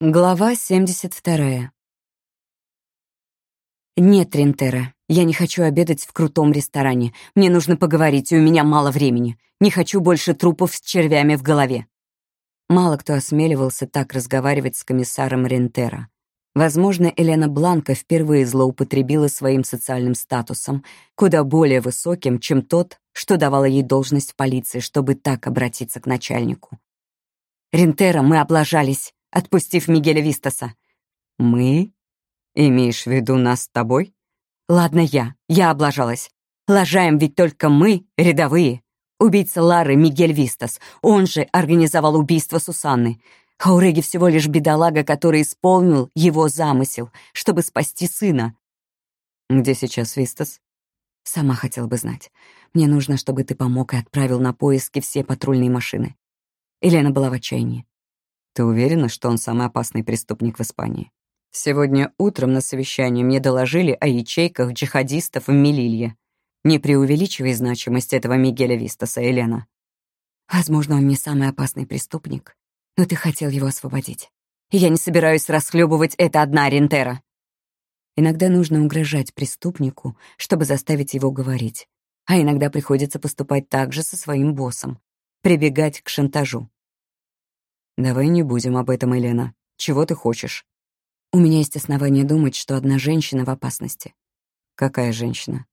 Глава 72. «Нет, Рентера, я не хочу обедать в крутом ресторане. Мне нужно поговорить, и у меня мало времени. Не хочу больше трупов с червями в голове». Мало кто осмеливался так разговаривать с комиссаром Рентера. Возможно, Елена Бланка впервые злоупотребила своим социальным статусом, куда более высоким, чем тот, что давала ей должность в полиции, чтобы так обратиться к начальнику. «Рентера, мы облажались отпустив Мигеля Вистаса. «Мы? Имеешь в виду нас с тобой?» «Ладно, я. Я облажалась. Лажаем ведь только мы, рядовые. Убийца Лары Мигель Вистас. Он же организовал убийство Сусанны. Хауреги всего лишь бедолага, который исполнил его замысел, чтобы спасти сына. Где сейчас Вистас? Сама хотела бы знать. Мне нужно, чтобы ты помог и отправил на поиски все патрульные машины. Елена была в отчаянии. Ты уверена, что он самый опасный преступник в Испании? Сегодня утром на совещании мне доложили о ячейках джихадистов в Мелилье. Не преувеличивай значимость этого Мигеля Вистаса, Елена. Возможно, он не самый опасный преступник, но ты хотел его освободить. Я не собираюсь расхлебывать это одна Рентера. Иногда нужно угрожать преступнику, чтобы заставить его говорить. А иногда приходится поступать так же со своим боссом, прибегать к шантажу. «Давай не будем об этом, Елена. Чего ты хочешь?» «У меня есть основания думать, что одна женщина в опасности». «Какая женщина?»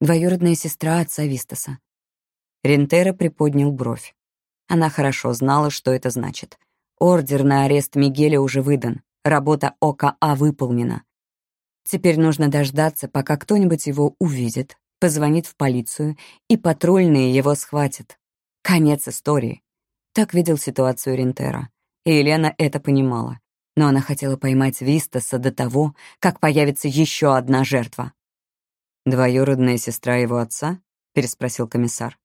«Двоюродная сестра отца Вистаса». Рентера приподнял бровь. Она хорошо знала, что это значит. Ордер на арест Мигеля уже выдан, работа ОКА выполнена. Теперь нужно дождаться, пока кто-нибудь его увидит, позвонит в полицию, и патрульные его схватят. Конец истории. Так видел ситуацию Рентера. И Елена это понимала. Но она хотела поймать Вистаса до того, как появится еще одна жертва. «Двоюродная сестра его отца?» — переспросил комиссар.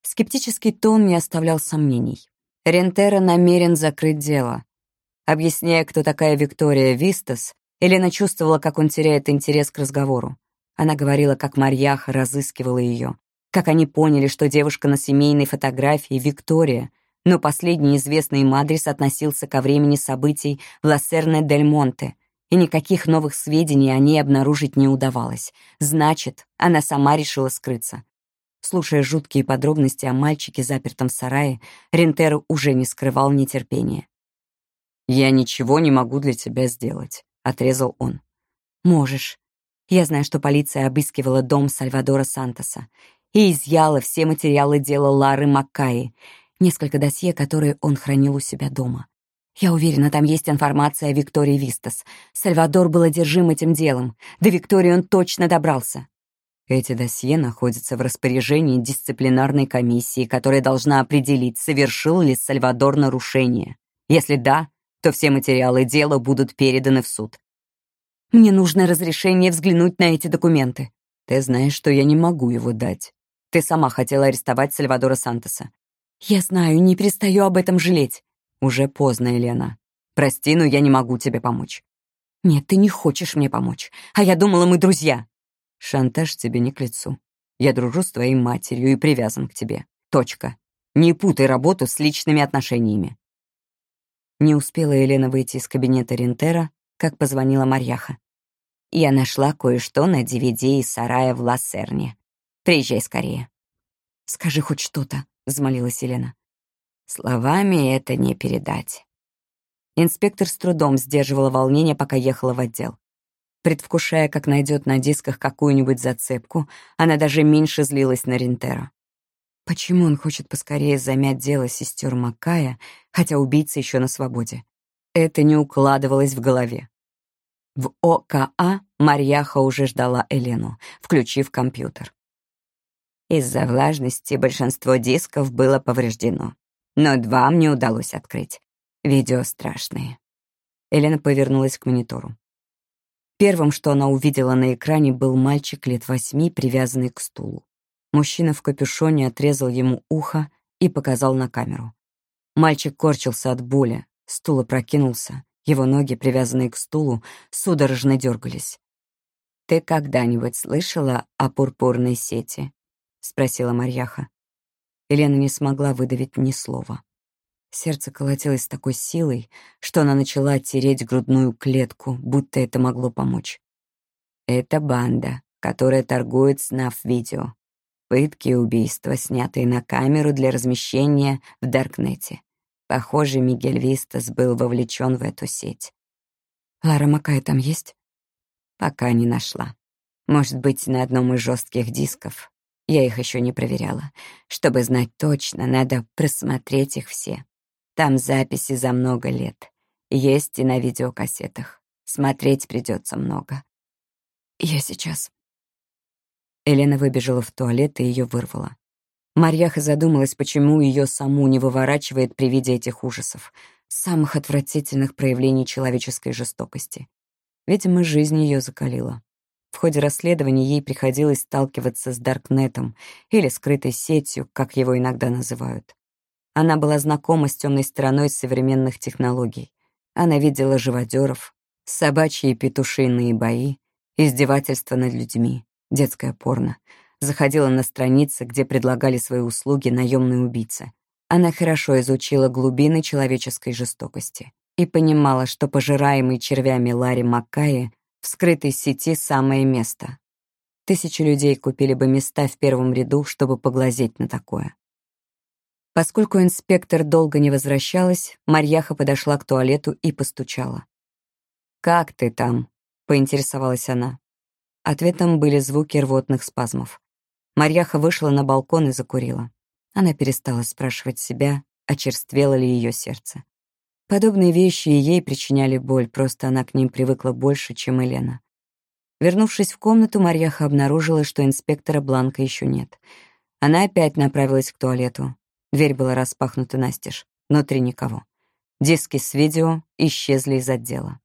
Скептический тон не оставлял сомнений. Рентера намерен закрыть дело. Объясняя, кто такая Виктория Вистас, Елена чувствовала, как он теряет интерес к разговору. Она говорила, как Марьяха разыскивала ее, как они поняли, что девушка на семейной фотографии Виктория, но последний известный им адрес относился ко времени событий в Лассерне-дель-Монте, и никаких новых сведений о ней обнаружить не удавалось. Значит, она сама решила скрыться. Слушая жуткие подробности о мальчике, запертом в сарае, Рентеро уже не скрывал нетерпения. «Я ничего не могу для тебя сделать», — отрезал он. «Можешь. Я знаю, что полиция обыскивала дом Сальвадора Сантоса и изъяла все материалы дела Лары Маккаи, несколько досье, которые он хранил у себя дома. Я уверена, там есть информация о Виктории Вистас. Сальвадор был одержим этим делом. До Виктории он точно добрался. Эти досье находятся в распоряжении дисциплинарной комиссии, которая должна определить, совершил ли Сальвадор нарушение. Если да, то все материалы дела будут переданы в суд. Мне нужно разрешение взглянуть на эти документы. Ты знаешь, что я не могу его дать. Ты сама хотела арестовать Сальвадора Сантоса. Я знаю, не перестаю об этом жалеть. Уже поздно, Елена. Прости, но я не могу тебе помочь. Нет, ты не хочешь мне помочь. А я думала, мы друзья. Шантаж тебе не к лицу. Я дружу с твоей матерью и привязан к тебе. Точка. Не путай работу с личными отношениями. Не успела Елена выйти из кабинета Рентера, как позвонила Марьяха. Я нашла кое-что на DVD из сарая в Лассерне. Приезжай скорее». «Скажи хоть что-то», — взмолилась Елена. Словами это не передать. Инспектор с трудом сдерживала волнение, пока ехала в отдел. Предвкушая, как найдет на дисках какую-нибудь зацепку, она даже меньше злилась на Рентера. Почему он хочет поскорее замять дело сестер Макая, хотя убийца еще на свободе? Это не укладывалось в голове. В ОКА Марьяха уже ждала Элену, включив компьютер. Из-за влажности большинство дисков было повреждено, но два мне удалось открыть. Видео страшные. Елена повернулась к монитору. Первым, что она увидела на экране, был мальчик лет восьми, привязанный к стулу. Мужчина в капюшоне отрезал ему ухо и показал на камеру. Мальчик корчился от боли, стул опрокинулся, его ноги, привязанные к стулу, судорожно дергались. «Ты когда-нибудь слышала о пурпурной сети?» — спросила Марьяха. Елена не смогла выдавить ни слова. Сердце колотилось с такой силой, что она начала тереть грудную клетку, будто это могло помочь. Это банда, которая торгует СНАФ-видео. Пытки и убийства, снятые на камеру для размещения в Даркнете. Похоже, Мигель Вистас был вовлечен в эту сеть. «Лара Макай там есть?» «Пока не нашла. Может быть, на одном из жестких дисков. Я их еще не проверяла. Чтобы знать точно, надо просмотреть их все. Там записи за много лет. Есть и на видеокассетах. Смотреть придется много. Я сейчас. Елена выбежала в туалет и ее вырвала. Марьяха задумалась, почему ее саму не выворачивает при виде этих ужасов, самых отвратительных проявлений человеческой жестокости. Видимо, жизнь ее закалила. В ходе расследования ей приходилось сталкиваться с Даркнетом или скрытой сетью, как его иногда называют. Она была знакома с темной стороной современных технологий. Она видела живодеров, собачьи и петушиные бои, издевательства над людьми, детское порно. Заходила на страницы, где предлагали свои услуги наемные убийцы. Она хорошо изучила глубины человеческой жестокости и понимала, что пожираемый червями Ларри Маккаи скрытой сети самое место. Тысячи людей купили бы места в первом ряду, чтобы поглазеть на такое. Поскольку инспектор долго не возвращалась, Марьяха подошла к туалету и постучала. «Как ты там?» — поинтересовалась она. Ответом были звуки рвотных спазмов. Марьяха вышла на балкон и закурила. Она перестала спрашивать себя, очерствело ли ее сердце. Подобные вещи и ей причиняли боль, просто она к ним привыкла больше, чем Елена. Вернувшись в комнату, Марьяха обнаружила, что инспектора Бланка еще нет. Она опять направилась к туалету. Дверь была распахнута настежь. Внутри никого. Диски с видео исчезли из отдела.